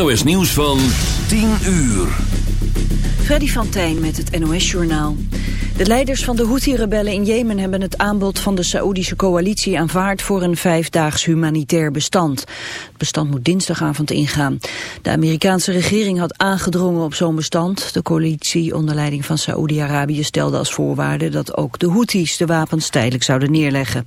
NOS Nieuws van 10 uur. Freddy van met het NOS-journaal. De leiders van de Houthi-rebellen in Jemen hebben het aanbod van de Saoedische coalitie aanvaard voor een vijfdaags humanitair bestand. Het bestand moet dinsdagavond ingaan. De Amerikaanse regering had aangedrongen op zo'n bestand. De coalitie onder leiding van Saoedi-Arabië stelde als voorwaarde dat ook de Houthis de wapens tijdelijk zouden neerleggen.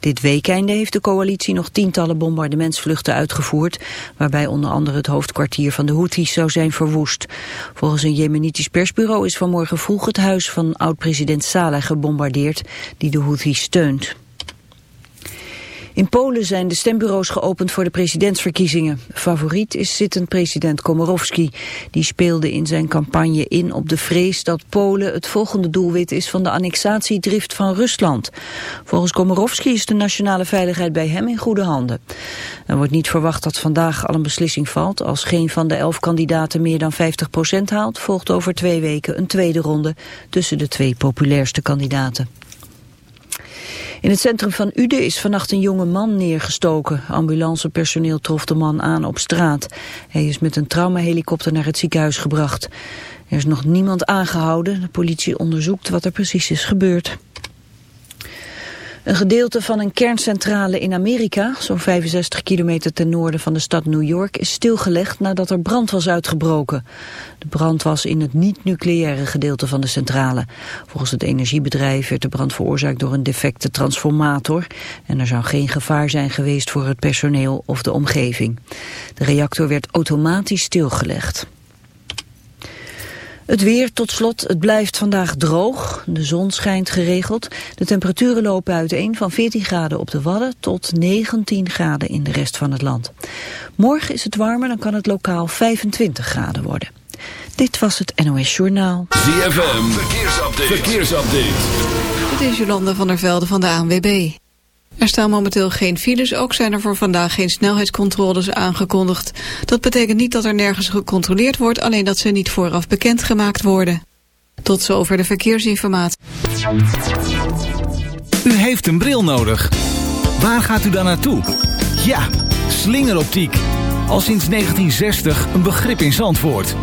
Dit weekende heeft de coalitie nog tientallen bombardementsvluchten uitgevoerd, waarbij onder andere het hoofdkwartier van de Houthis zou zijn verwoest. Volgens een Jemenitisch persbureau is vanmorgen vroeg het huis van oud-president Saleh gebombardeerd, die de Houthis steunt. In Polen zijn de stembureaus geopend voor de presidentsverkiezingen. Favoriet is zittend president Komorowski. Die speelde in zijn campagne in op de vrees dat Polen het volgende doelwit is van de annexatiedrift van Rusland. Volgens Komorowski is de nationale veiligheid bij hem in goede handen. Er wordt niet verwacht dat vandaag al een beslissing valt. Als geen van de elf kandidaten meer dan 50% haalt, volgt over twee weken een tweede ronde tussen de twee populairste kandidaten. In het centrum van Uden is vannacht een jonge man neergestoken. Ambulancepersoneel trof de man aan op straat. Hij is met een traumahelikopter naar het ziekenhuis gebracht. Er is nog niemand aangehouden. De politie onderzoekt wat er precies is gebeurd. Een gedeelte van een kerncentrale in Amerika, zo'n 65 kilometer ten noorden van de stad New York, is stilgelegd nadat er brand was uitgebroken. De brand was in het niet-nucleaire gedeelte van de centrale. Volgens het energiebedrijf werd de brand veroorzaakt door een defecte transformator en er zou geen gevaar zijn geweest voor het personeel of de omgeving. De reactor werd automatisch stilgelegd. Het weer tot slot, het blijft vandaag droog. De zon schijnt geregeld. De temperaturen lopen uiteen van 14 graden op de Wadden tot 19 graden in de rest van het land. Morgen is het warmer, dan kan het lokaal 25 graden worden. Dit was het NOS Journaal. ZFM, verkeersupdate. verkeersupdate. Dit is Jolanda van der Velde van de ANWB. Er staan momenteel geen files, ook zijn er voor vandaag geen snelheidscontroles aangekondigd. Dat betekent niet dat er nergens gecontroleerd wordt, alleen dat ze niet vooraf bekendgemaakt worden. Tot zover de verkeersinformatie. U heeft een bril nodig. Waar gaat u dan naartoe? Ja, slingeroptiek. Al sinds 1960 een begrip in Zandvoort.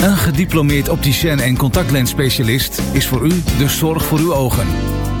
Een gediplomeerd opticien en contactlensspecialist is voor u de zorg voor uw ogen.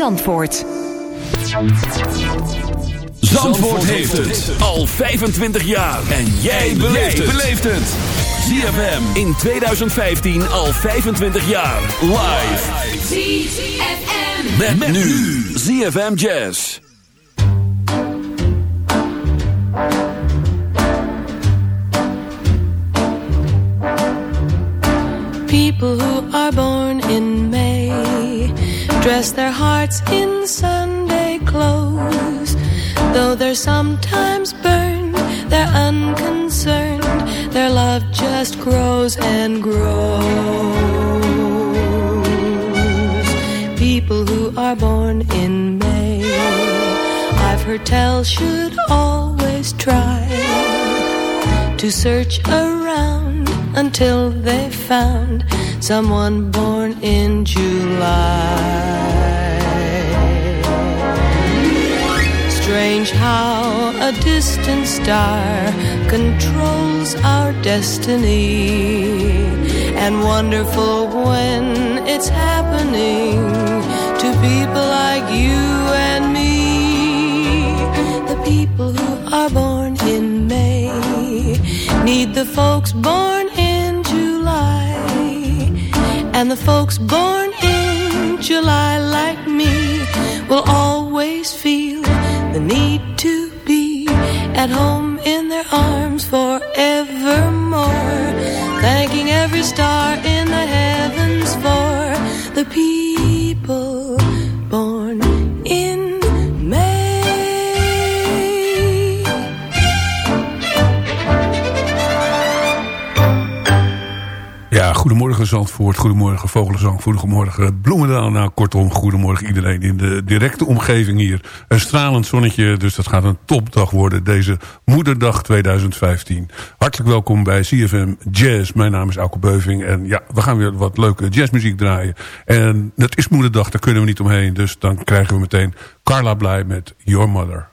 Zandvoort. Zandvoort heeft het al 25 jaar. En jij beleeft het. ZFM in 2015 al 25 jaar. Live. ZFM. Met, met nu. ZFM Jazz. People who are born in May dress their hearts in Sunday clothes. Though they're sometimes burned, they're unconcerned. Their love just grows and grows. People who are born in May, I've heard tell, should always try to search around until they found someone born in July. Strange how a distant star controls our destiny and wonderful when it's happening to people like you and me. The people who are born in May need the folks born and the folks born in July, like me, will always feel the need to be at home in their arms forevermore. Thanking every star in the heavens for the people goedemorgen Zandvoort, goedemorgen Vogelenzang, goedemorgen Bloemendaal. Nou, kortom, goedemorgen iedereen in de directe omgeving hier. Een stralend zonnetje, dus dat gaat een topdag worden deze Moederdag 2015. Hartelijk welkom bij CFM Jazz. Mijn naam is Auke Beuving en ja, we gaan weer wat leuke jazzmuziek draaien. En het is Moederdag, daar kunnen we niet omheen, dus dan krijgen we meteen Carla Blij met Your Mother.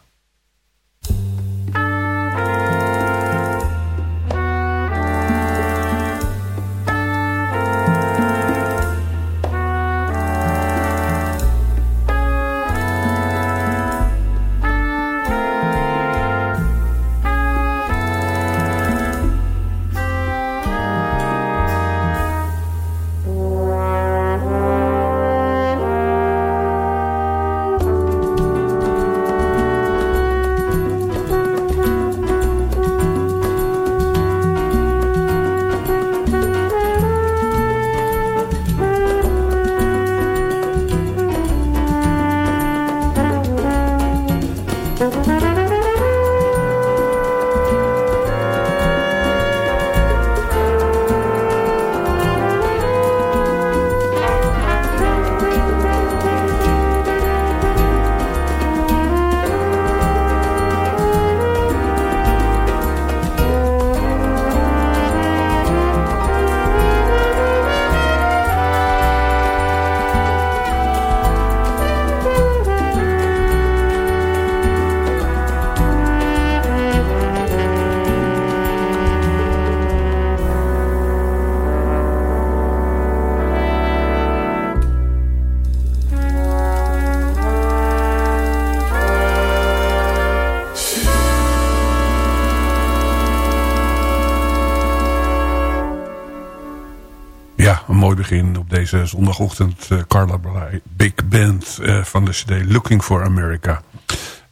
Op deze zondagochtend. Uh, Carla Blij, Big Band uh, van de cd Looking for America.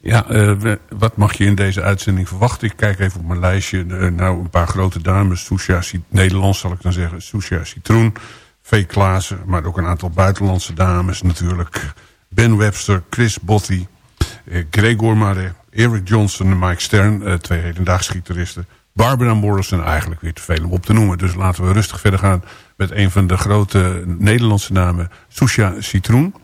Ja, uh, wat mag je in deze uitzending verwachten? Ik kijk even op mijn lijstje. nou, een paar grote dames. Susha, Nederlands zal ik dan zeggen. Susha Citroen, V. Klaassen. Maar ook een aantal buitenlandse dames natuurlijk. Ben Webster, Chris Botti. Gregor Mare, Eric Johnson en Mike Stern. twee hedendaagse gitaristen. Barbara Morrison, eigenlijk weer te veel om op te noemen. Dus laten we rustig verder gaan met een van de grote Nederlandse namen, Susha Citroen.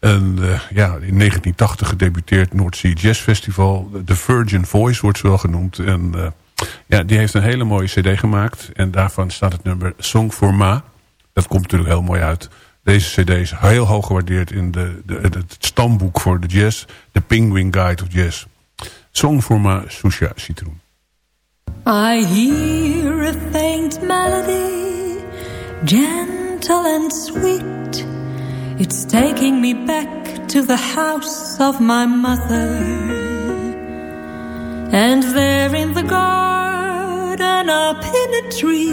En uh, ja, in 1980 gedebuteerd Sea Jazz Festival. The Virgin Voice wordt ze wel genoemd. En uh, ja, die heeft een hele mooie cd gemaakt. En daarvan staat het nummer Song for Ma. Dat komt natuurlijk heel mooi uit. Deze cd is heel hoog gewaardeerd in de, de, het stamboek voor de jazz. De Penguin Guide of Jazz. Song for Ma, Susha Citroen. I hear a faint melody, gentle and sweet. It's taking me back to the house of my mother. And there in the garden, up in a tree,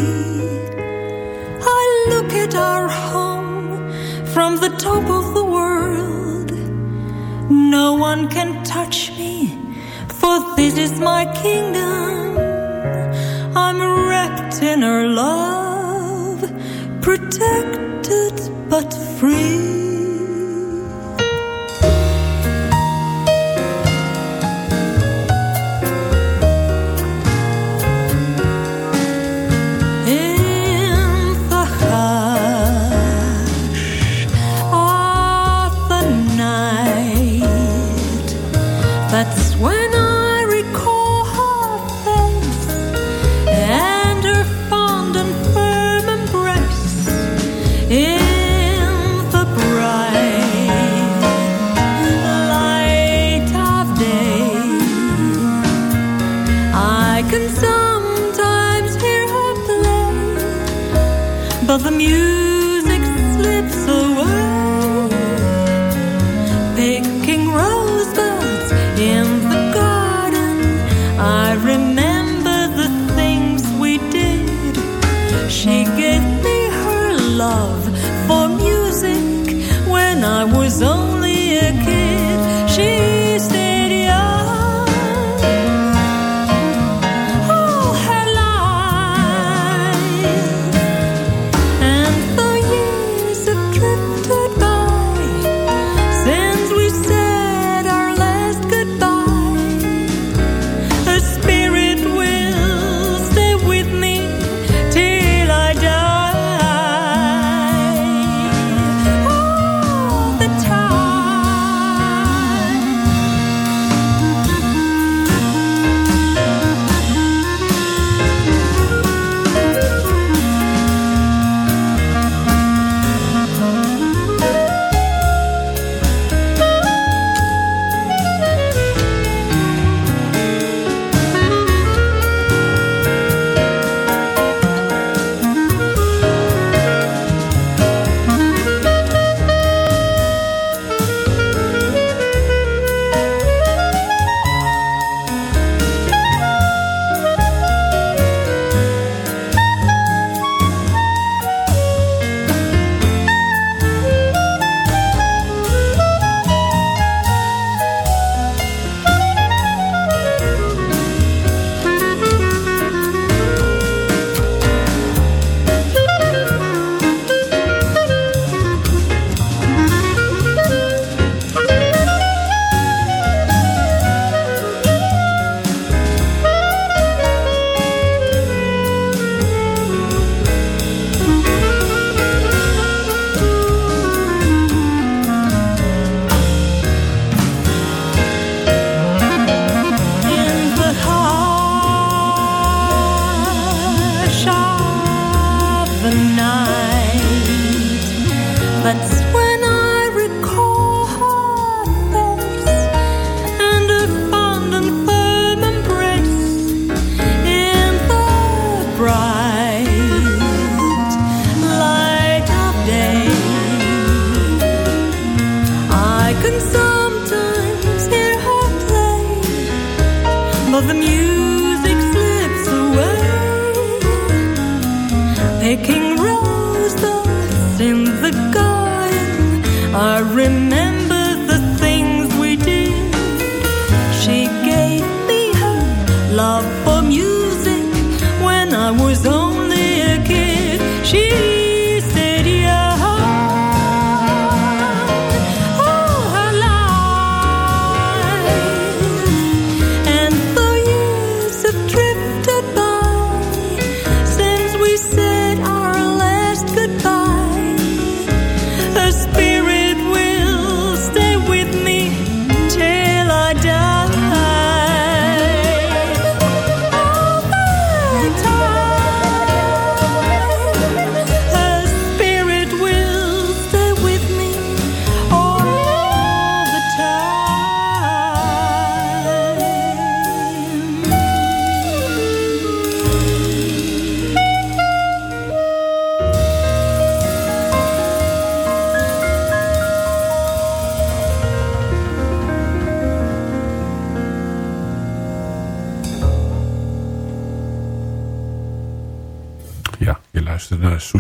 I look at our home from the top of the world. No one can touch me, for this is my kingdom. I'm wrapped in her love, protected but free.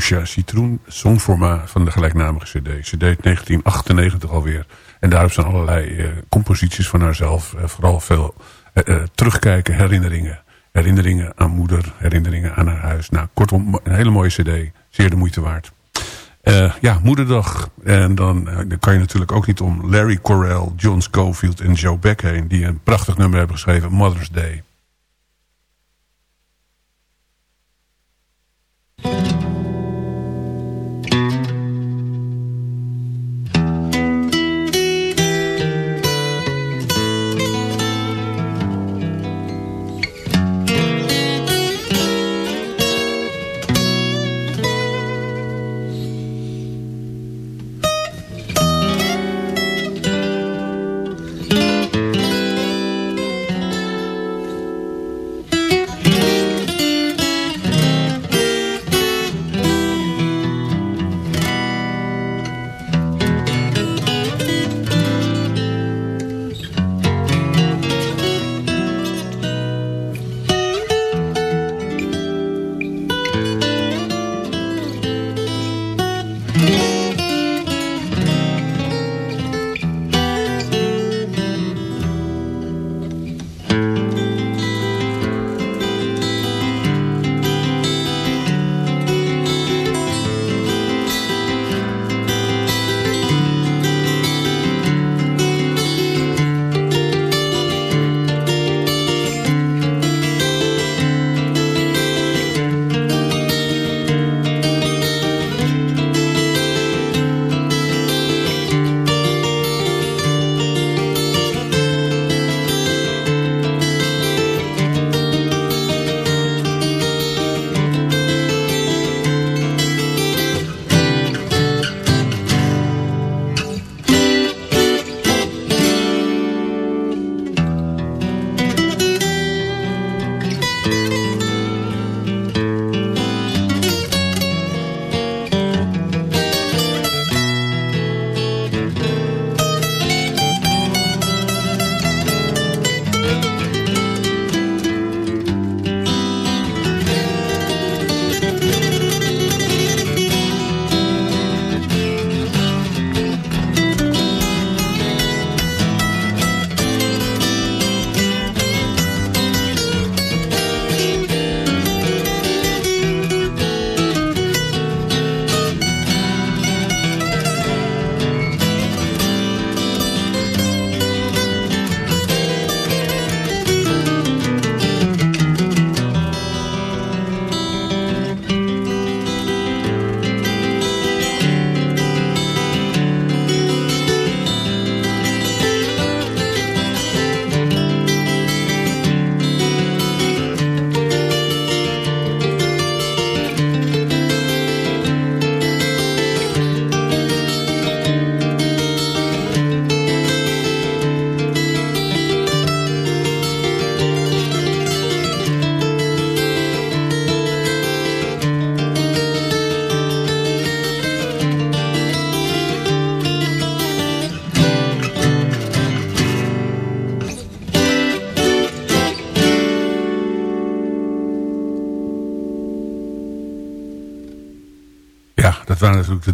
Citroen songforma van de gelijknamige cd. Ze deed 1998 alweer. En daarop zijn allerlei eh, composities van haarzelf. Eh, vooral veel eh, terugkijken, herinneringen. Herinneringen aan moeder, herinneringen aan haar huis. Nou, kortom, een hele mooie cd. Zeer de moeite waard. ja, moederdag. En dan, dan kan je natuurlijk ook niet om Larry Correll, John Schofield en Joe Beck heen... die een prachtig nummer hebben geschreven, Mother's Day.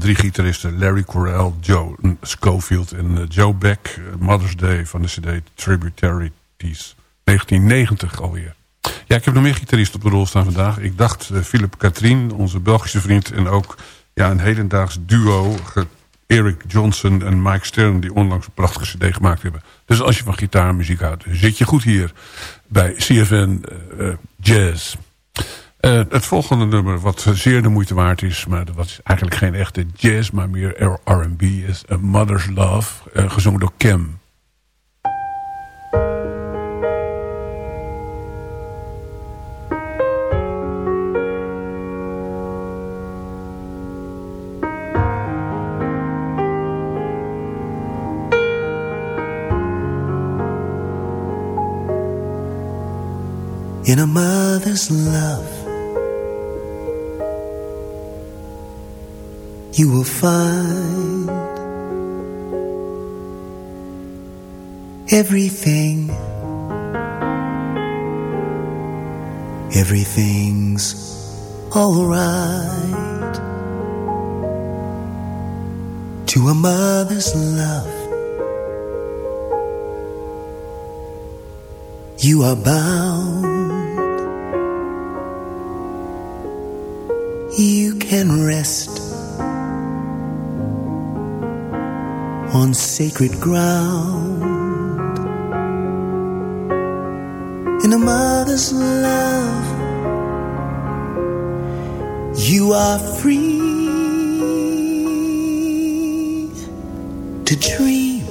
Drie gitaristen. Larry Correll, Joe Schofield en uh, Joe Beck. Uh, Mother's Day van de cd Tributarities. 1990 alweer. Ja, ik heb nog meer gitaristen op de rol staan vandaag. Ik dacht uh, Philip Katrien, onze Belgische vriend. En ook ja, een hedendaags duo. Eric Johnson en Mike Stern. Die onlangs een prachtige cd gemaakt hebben. Dus als je van gitaarmuziek houdt, zit je goed hier. Bij CFN Jazz. Uh, het volgende nummer, wat zeer de moeite waard is... maar wat is eigenlijk geen echte jazz, maar meer R&B... is A Mother's Love, uh, gezongen door Cam. In a mother's love you will find everything, everything's alright. To a mother's love, you are bound. You can rest on sacred ground. In a mother's love, you are free to dream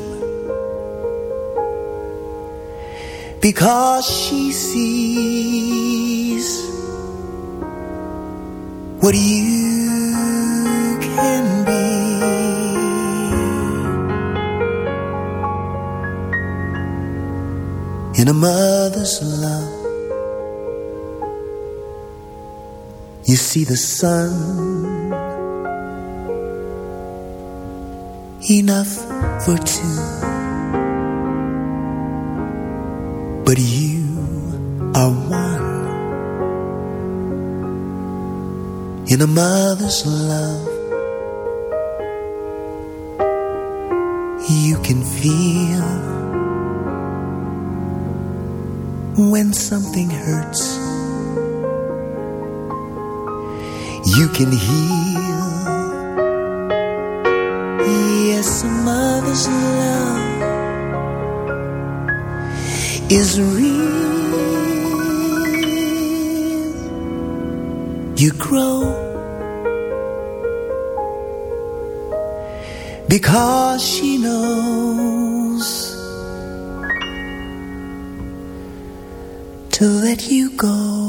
because she sees what you mother's love. You see the sun, enough for two, but you are one in a mother's love. You can feel when something hurts. You can heal. Yes, a mother's love is real. You grow because she knows. To let you go.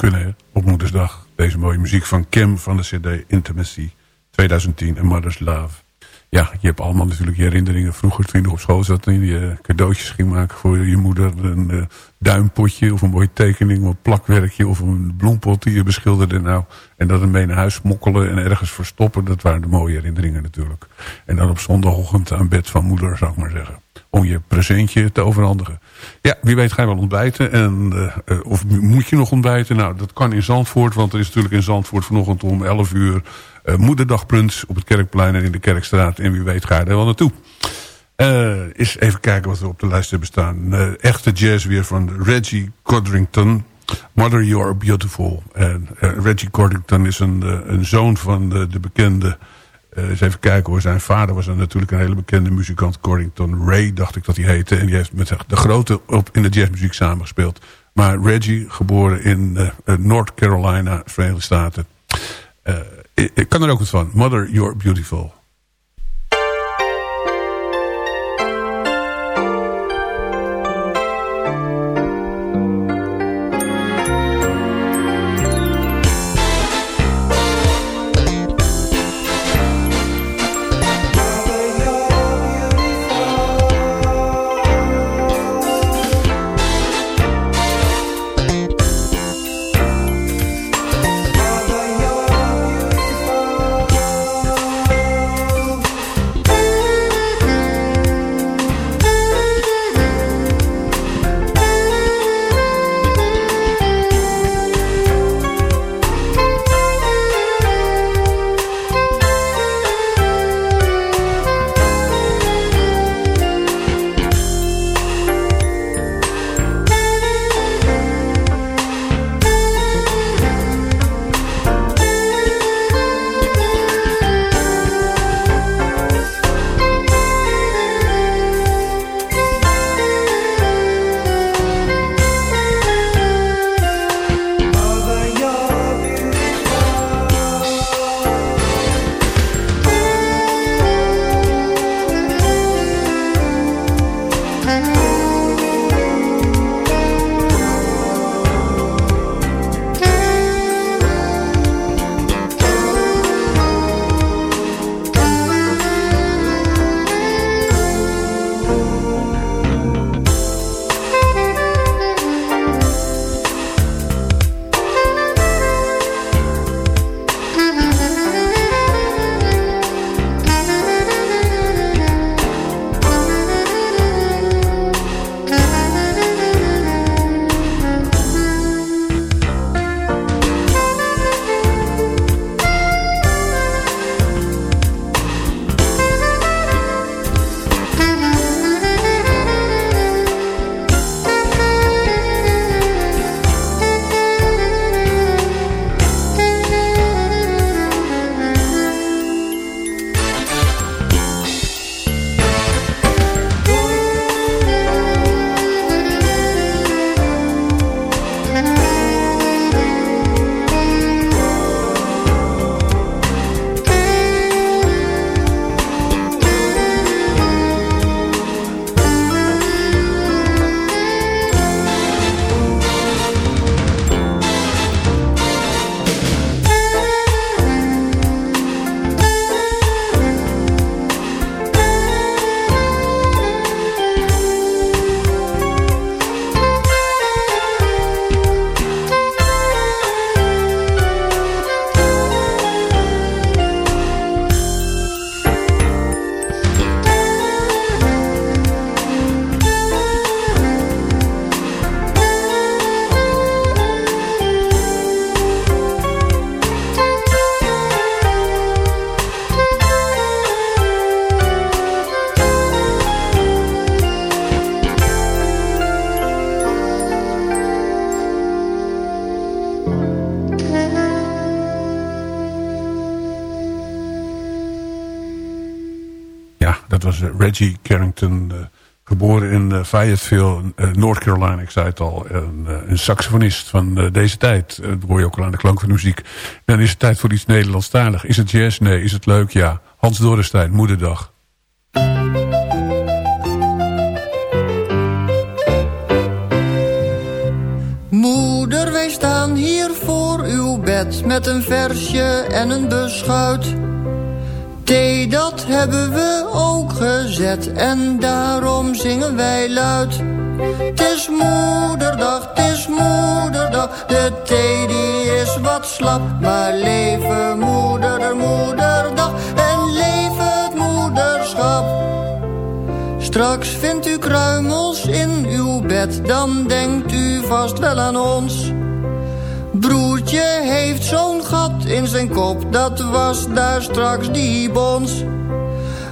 Kunnen? Op moedersdag. Deze mooie muziek van Kim van de cd Intimacy 2010 en Mother's Love. ja, je hebt allemaal natuurlijk je herinneringen. Vroeger toen je nog op school zat en je cadeautjes ging maken voor je moeder. Een uh, duimpotje of een mooie tekening of een plakwerkje of een bloempot die je beschilderde. Nou, en dat ermee naar huis smokkelen en ergens verstoppen. Dat waren de mooie herinneringen natuurlijk. En dan op zondagochtend aan bed van moeder, zou ik maar zeggen. Om je presentje te overhandigen. Ja, wie weet ga je wel ontbijten. En, uh, of moet je nog ontbijten? Nou, dat kan in Zandvoort. Want er is natuurlijk in Zandvoort vanochtend om 11 uur uh, moederdagbrunch op het Kerkplein en in de Kerkstraat. En wie weet ga je er wel naartoe. Uh, eens even kijken wat we op de lijst hebben staan. Echte jazz weer van Reggie Codrington. Mother, You Are Beautiful. En Reggie Codrington is een, een zoon van de, de bekende... eens even kijken hoor. Zijn vader was natuurlijk een hele bekende muzikant. Cordington Ray dacht ik dat hij heette. En die heeft met de grote op, in de jazzmuziek samengespeeld. Maar Reggie, geboren in North Carolina, Verenigde Staten ik kan er ook wat van. Mother, You're Beautiful. Carrington, uh, geboren in uh, Fayetteville, uh, North Carolina, ik zei het al. een saxofonist van deze tijd. dat hoor je ook al aan de klank van de muziek. Dan is het tijd voor iets Nederlandstalig. Is het jazz? Nee. Is het leuk? Ja. Hans Dorrestein, Moederdag. Moeder, wij staan hier voor uw bed met een versje en een beschuit... Thee, dat hebben we ook gezet en daarom zingen wij luid. Het is moederdag, het is moederdag, de thee die is wat slap. Maar leven moeder, moederdag en leven het moederschap. Straks vindt u kruimels in uw bed, dan denkt u vast wel aan ons. Broertje heeft zo'n gat in zijn kop, dat was daar straks die bons.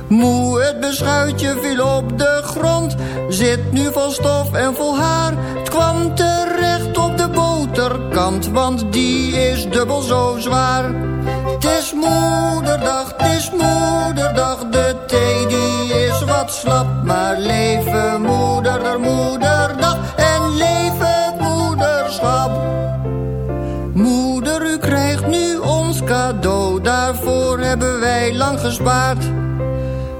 Moe, het beschuitje viel op de grond, zit nu vol stof en vol haar. Het kwam terecht op de boterkant, want die is dubbel zo zwaar. Het is moederdag, het is moederdag, de thee die is wat slap. Maar leven daarvoor hebben wij lang gespaard.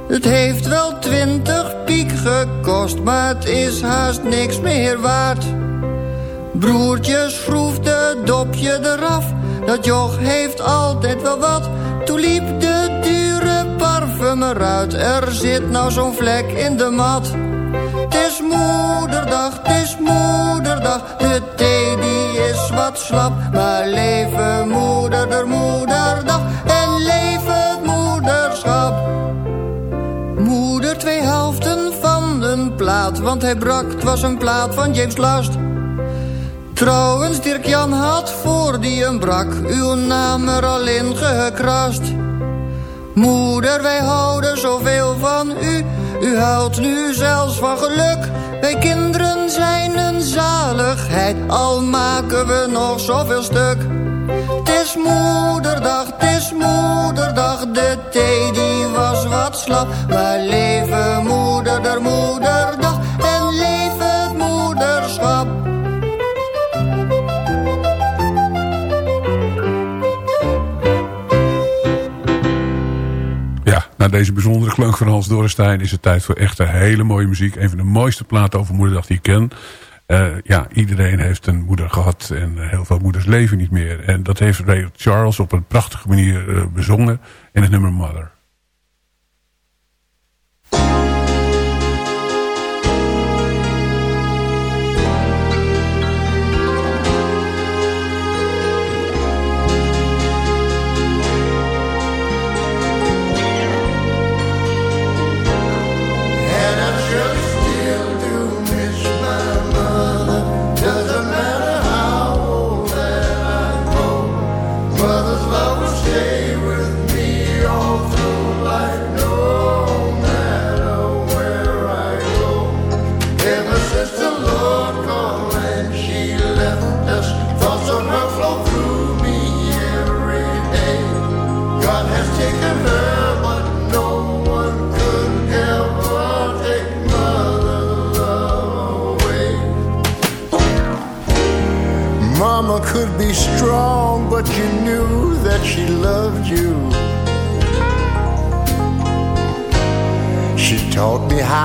Het heeft wel twintig piek gekost, maar het is haast niks meer waard. Broertje schroefde het dopje eraf, dat joch heeft altijd wel wat. Toen liep de dure parfum eruit, er zit nou zo'n vlek in de mat. Het is moederdag, het is moederdag, de thee is wat slap. Maar leven moeder, der moederdag en leven het moederschap. Moeder twee helften van een plaat, want hij brak, het was een plaat van James Last. Trouwens, Dirk-Jan had voor die een brak, uw naam er al in gekrast. Moeder, wij houden zoveel van u, u huilt nu zelfs van geluk. Wij kinderen zijn een zaligheid, al maken we nog zoveel stuk. Het is moederdag, het is moederdag, de thee die was wat slap. Maar leven moeder, der moederdag na deze bijzondere klank van Hans Dorrestein is het tijd voor echt een hele mooie muziek. Een van de mooiste platen over moederdag die ik ken. Eh, ja, iedereen heeft een moeder gehad en heel veel moeders leven niet meer. En dat heeft Ray Charles op een prachtige manier eh, bezongen in het nummer Mother.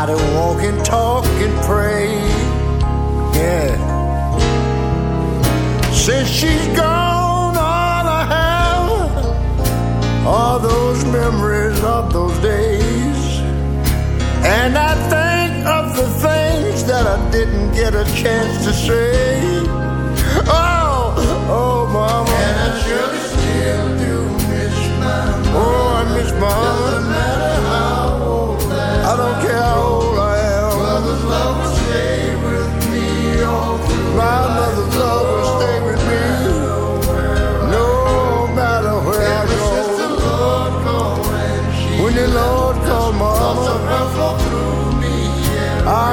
How to walk and talk and pray. Yeah. Since she's gone, all I have are those memories of those days. And I think of the things that I didn't get a chance to say. Oh, oh, mama. And I surely still do miss my mama. Oh, I miss mama.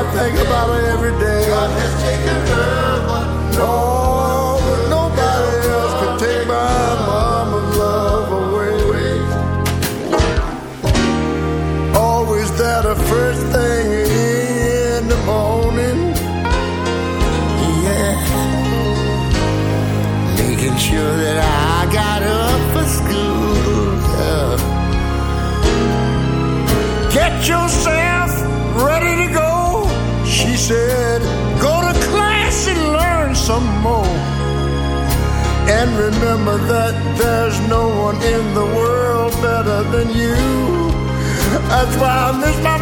I think about her every day. God has taken her, but oh, nobody else take my mama's love away. Always first thing in the morning. Yeah. Making sure that I got up for school. Yeah. Get yourself some more. And remember that there's no one in the world better than you. That's why I miss my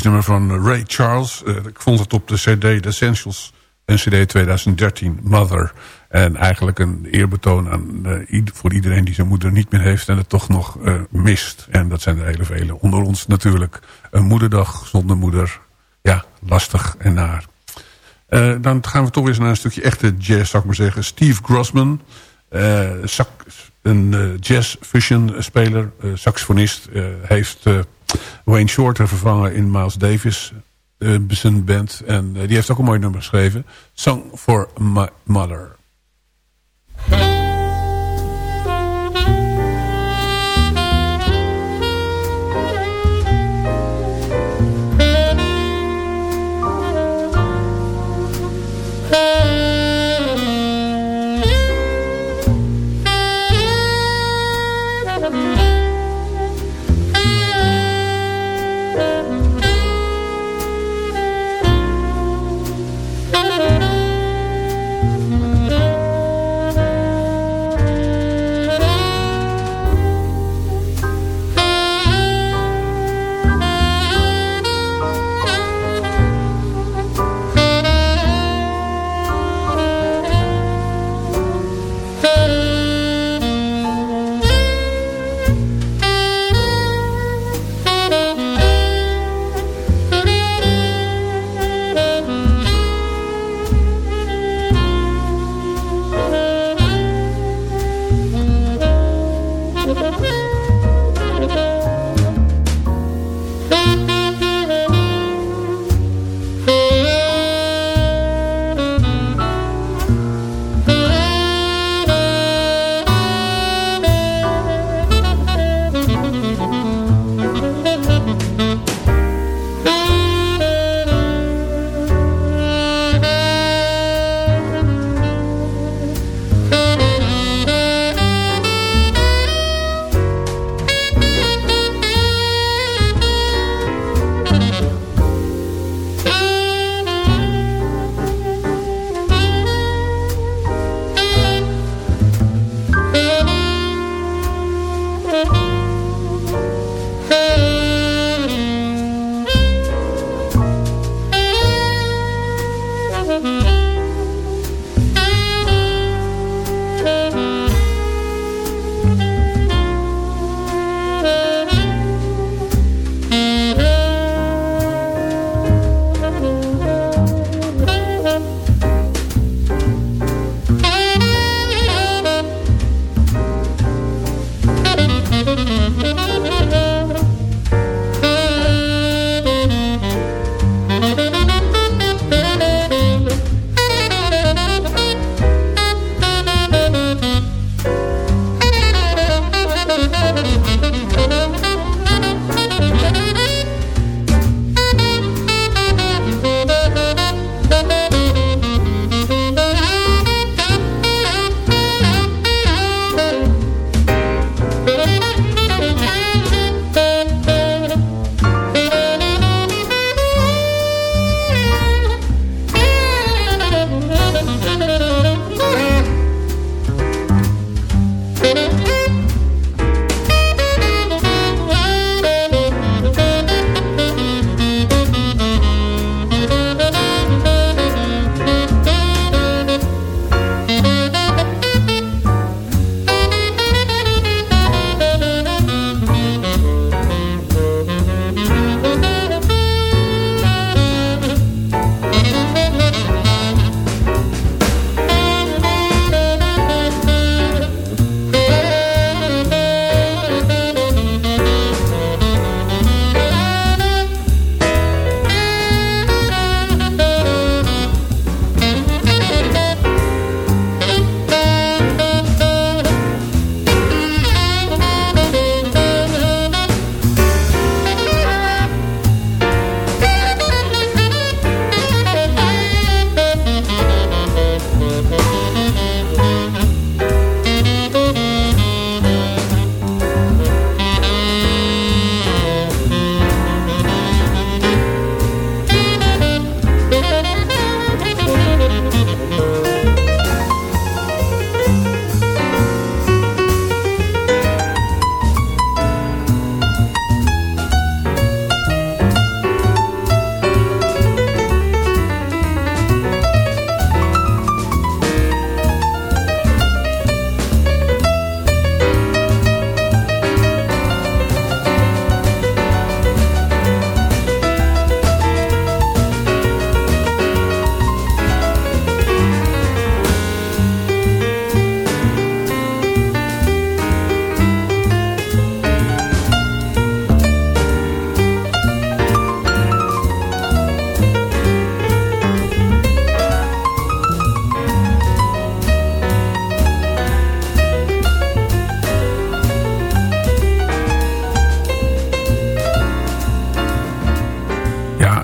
fantastisch nummer van Ray Charles. Eh, ik vond het op de CD The Essentials. Een CD 2013, Mother. En eigenlijk een eerbetoon aan, eh, voor iedereen die zijn moeder niet meer heeft... en het toch nog eh, mist. En dat zijn er hele vele. Onder ons natuurlijk. Een moederdag zonder moeder. Ja, lastig en naar. dan gaan we toch eens naar een stukje echte jazz, zou ik maar zeggen. Steve Grossman. een jazz fusion speler, saxofonist. heeft Wayne Shorter vervangen in Miles Davis. Uh, zijn band. En eh, die heeft ook een mooi nummer geschreven. Song for My Mother.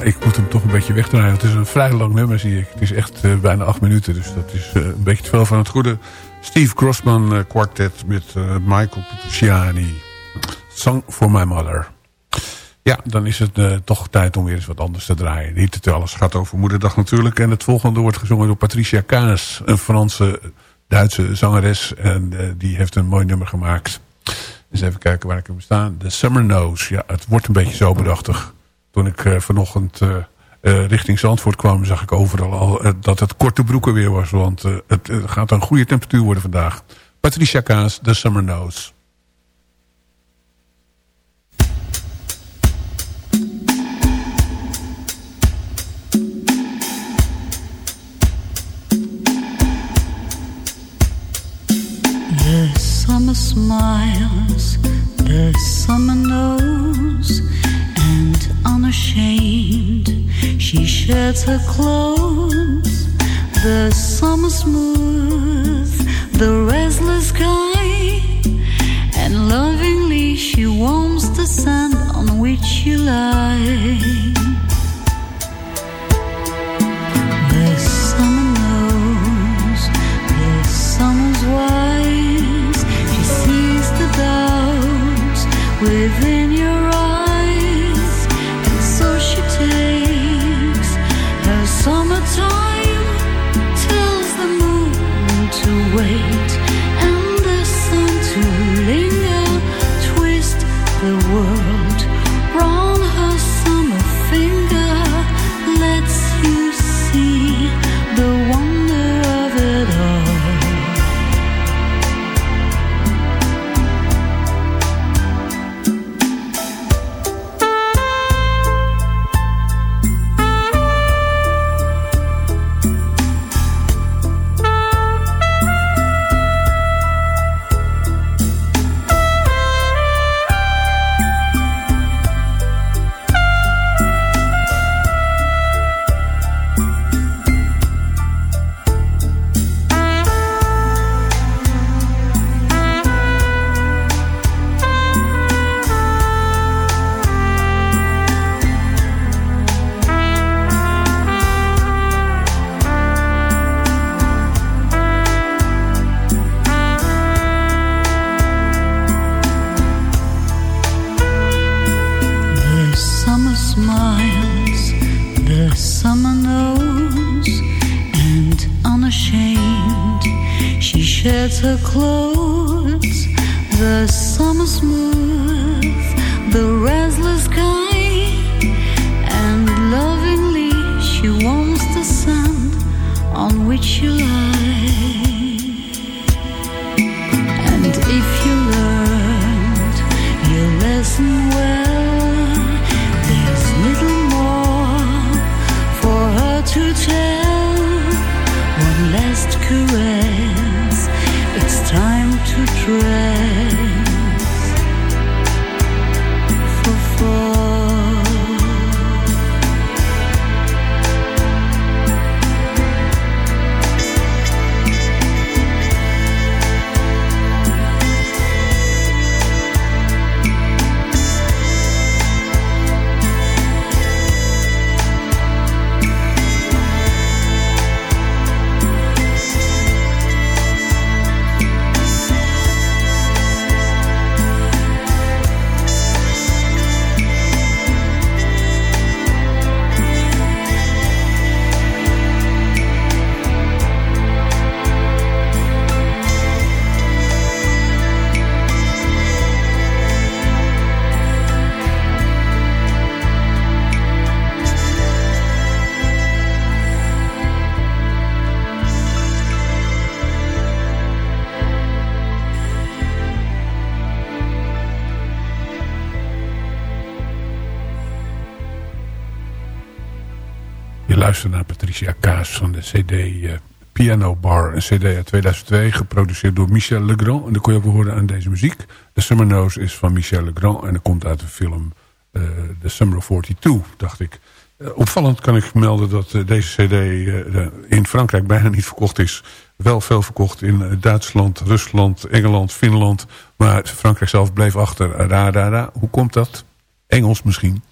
Ik moet hem toch een beetje wegdraaien. Het is een vrij lang nummer, zie ik. Het is echt uh, bijna acht minuten, dus dat is uh, een beetje te veel van het goede. Steve Grossman uh, Quartet met Michael Petrucciani. Song for My Mother. Ja, dan is het toch tijd om weer eens wat anders te draaien. Niet dat alles gaat over moederdag natuurlijk. En het volgende wordt gezongen door Patricia Kaas. Een Franse, Duitse zangeres. En die heeft een mooi nummer gemaakt. Dus even kijken waar ik hem staan. The Summer Nose. Ja, het wordt een beetje zomerachtig. Toen ik uh, vanochtend uh, uh, richting Zandvoort kwam... zag ik overal al dat het korte broeken weer was. Want het gaat een goede temperatuur worden vandaag. Patricia Kaas, The Summer Nose. Summer smiles, the summer knows unashamed. She sheds her clothes, the summer smooth, the restless sky, and lovingly she warms the sand on which you lie. Je luistert naar Patricia Kaas van de CD eh, Piano Bar. Een CD uit 2002, geproduceerd door Michel Legrand. En dat kon je ook horen aan deze muziek. The Summer Nose is van Michel Legrand. En dat komt uit de film eh, The Summer of 42, dacht ik. Eh, opvallend kan ik melden dat deze cd in Frankrijk bijna niet verkocht is. Wel veel verkocht in Duitsland, Rusland, Engeland, Finland. Maar Frankrijk zelf bleef achter. Ra, ra, ra. Hoe komt dat? Engels misschien.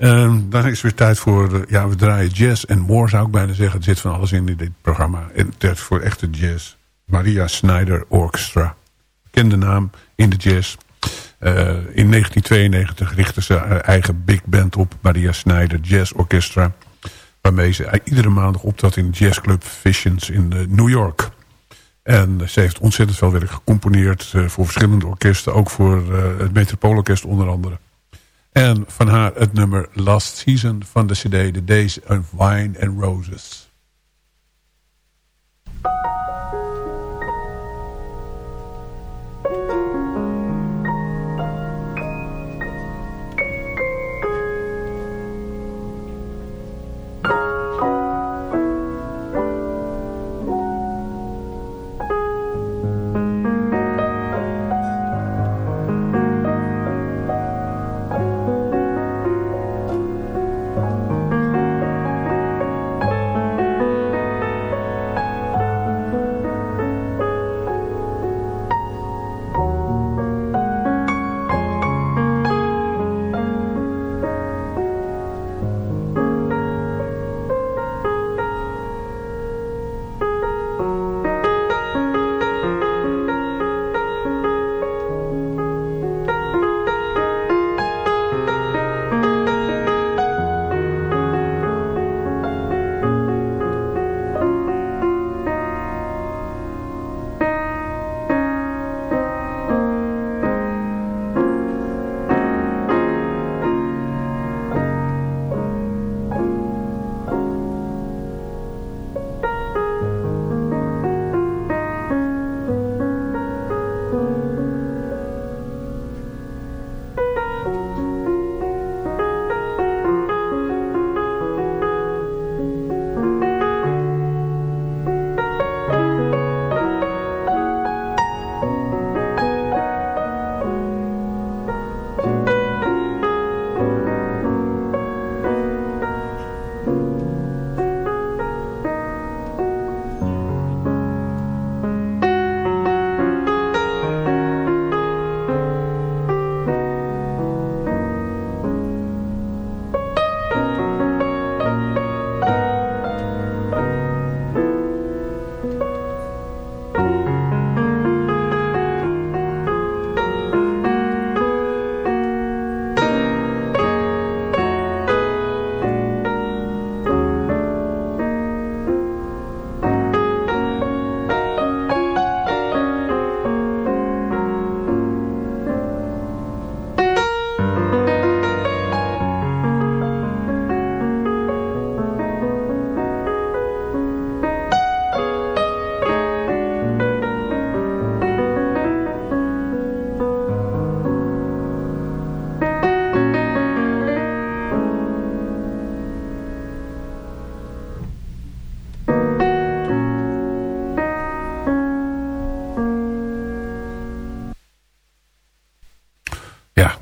Ehm, dan is weer tijd voor, eh, ja, we draaien jazz en more zou ik bijna zeggen. Er zit van alles in in dit programma. En het voor echte jazz. Maria Snyder Orchestra. Bekende naam in de jazz. Eh, in 1992 richtte ze haar eigen big band op. Maria Snyder Jazz Orchestra. Waarmee ze iedere maandag optrad in de jazzclub Visions in eh, New York. En ze heeft ontzettend veel werk gecomponeerd voor verschillende orkesten. Ook voor het Metropoolorkest onder andere. En van haar het nummer Last Season van de cd The Days of Wine and Roses.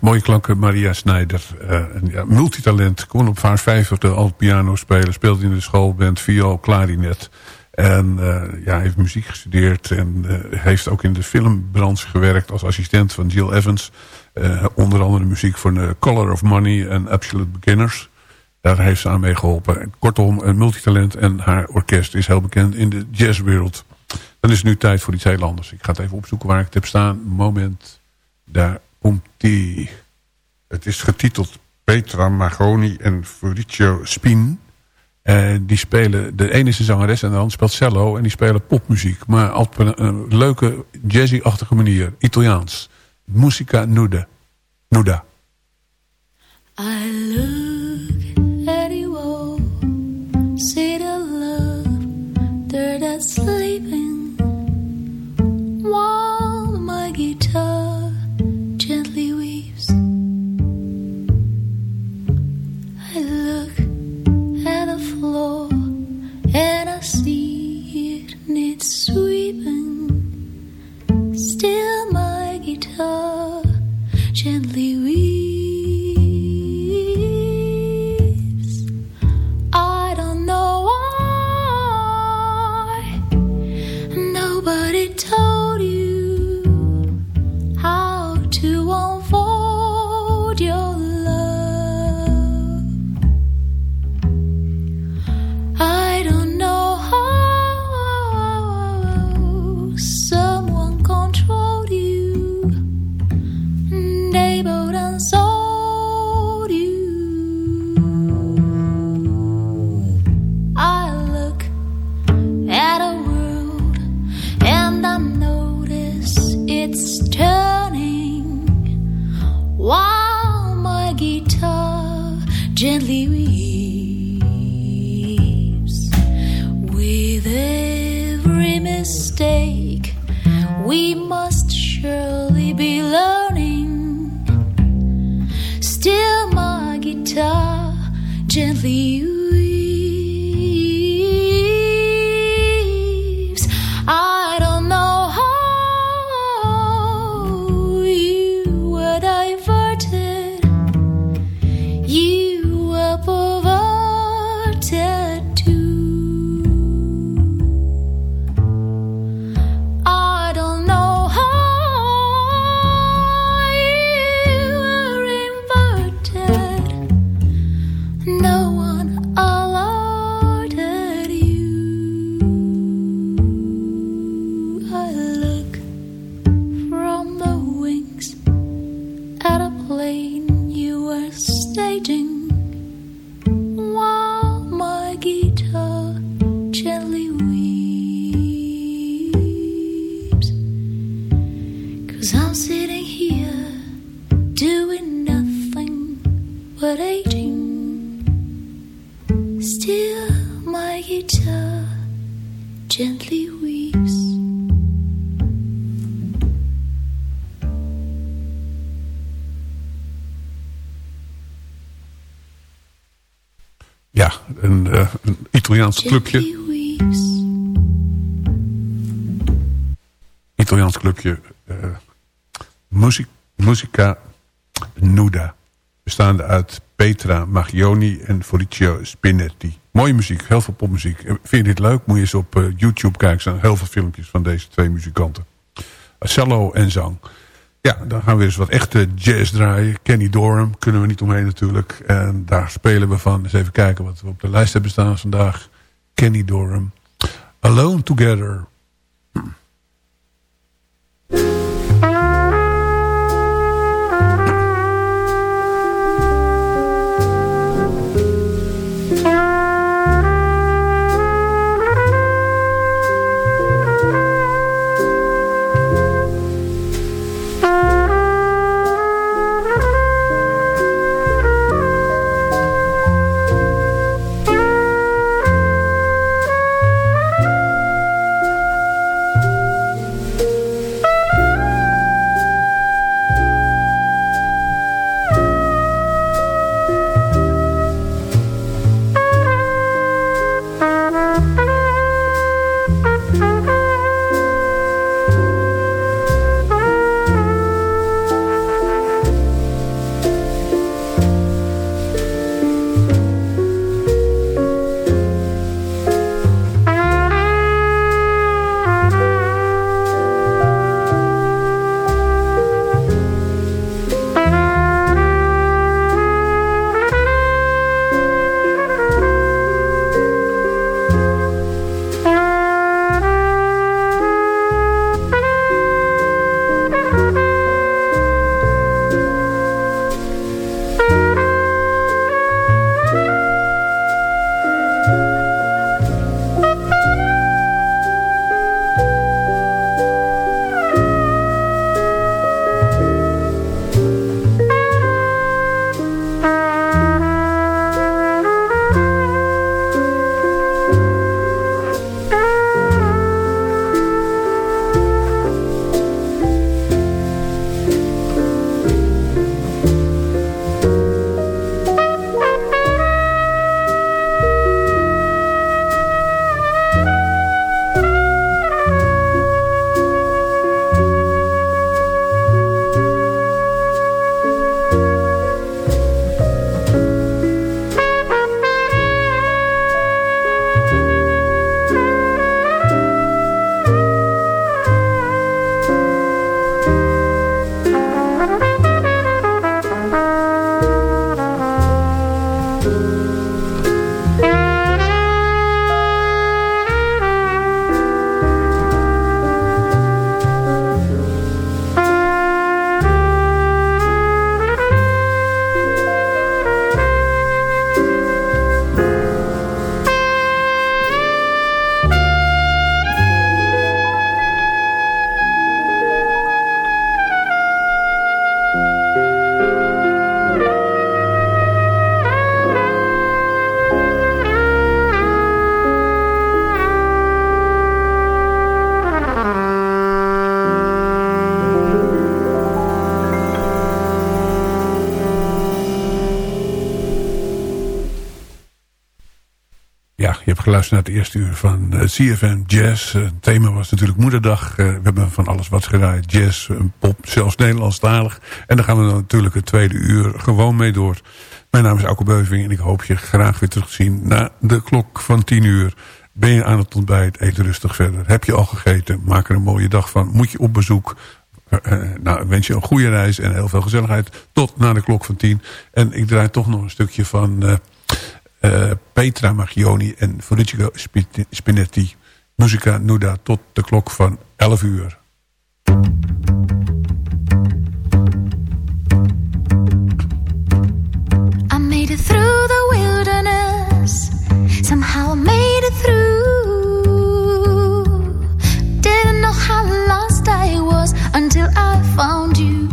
Mooie klanken, Maria Snijder. Uh, ja, multitalent, kon op vaars 50 al piano spelen. Speelde in de schoolband, viool, klarinet. En uh, ja, heeft muziek gestudeerd. En uh, heeft ook in de filmbranche gewerkt als assistent van Jill Evans. onder andere muziek voor The Color of Money en Absolute Beginners. Daar heeft ze aan mee geholpen. Kortom, een multitalent en haar orkest is heel bekend in de jazzwereld. Dan is het nu tijd voor iets heel anders. Ik ga het even opzoeken waar ik het heb staan. Moment, daar Het is getiteld Petra Magoni en Fabrizio Spin. En die spelen, de ene is een zangeres en de ander speelt cello. En die spelen popmuziek. Maar op een, leuke jazzy-achtige manier. Italiaans. Musica nuda. Nuda. I look Italiaans clubje. Italiaans clubje. eh muziek, Musica Nuda. Bestaande uit Petra Magioni en Felicio Spinetti. Mooie muziek, heel veel popmuziek. En Vind je dit leuk? Moet je eens op eh, YouTube kijken. Er zijn heel veel filmpjes van deze twee muzikanten. Cello en zang. Ja, dan gaan we eens wat echte jazz draaien. Kenny Dorham, kunnen we niet omheen natuurlijk. En daar spelen we van. Eens even kijken wat we op de lijst hebben staan vandaag. Kenny Dorham. Alone Together. Naar het eerste uur van uh, CFM Jazz. Uh, het thema was natuurlijk Moederdag. Uh, we hebben van alles wat gedraaid. Jazz, pop, zelfs Nederlandstalig. En daar gaan we natuurlijk het tweede uur gewoon mee door. Mijn naam is Auke Beuving en ik hoop je graag weer terug te zien... na de klok van 10 uur. Ben je aan het ontbijt, eet rustig verder. Heb je al gegeten, maak er een mooie dag van. Moet je op bezoek, nou, wens je een goede reis en heel veel gezelligheid. Tot na de klok van 10. En ik draai toch nog een stukje van... Uh, Petra Magioni en Felicio Spinetti. Musica Nuda tot de klok van 11 uur. I made it through the wilderness Somehow made it through Didn't know how lost I was Until I found you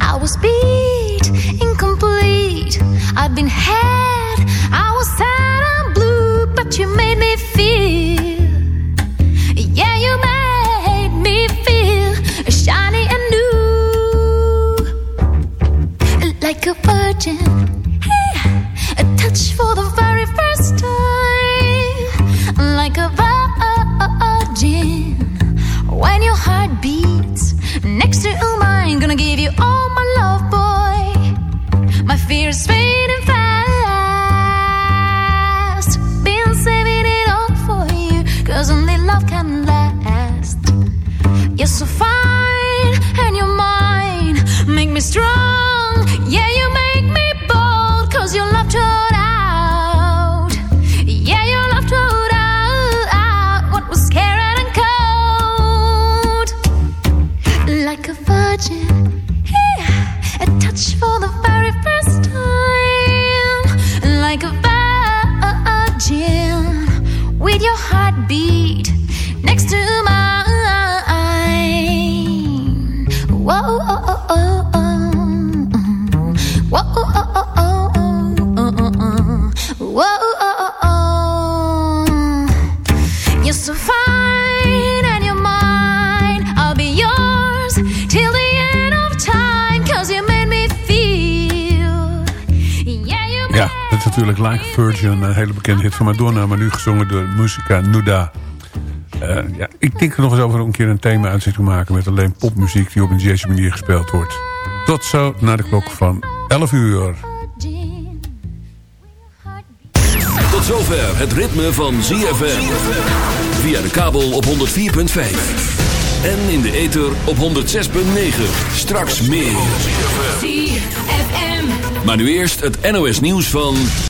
I was incomplete I've been had, I was sad and blue, but you made me feel. Like a Virgin, een hele bekende hit van Madonna... maar nu gezongen door Musica Nuda. Uh, ja, ik denk er nog eens over om een keer een thema-uitzending te maken... met alleen popmuziek die op een jazzy manier gespeeld wordt. Tot zo, na de klok van 11 uur. Tot zover het ritme van ZFM. Via de kabel op 104.5. En in de ether op 106.9. Straks meer. ZFM. Maar nu eerst het NOS nieuws van...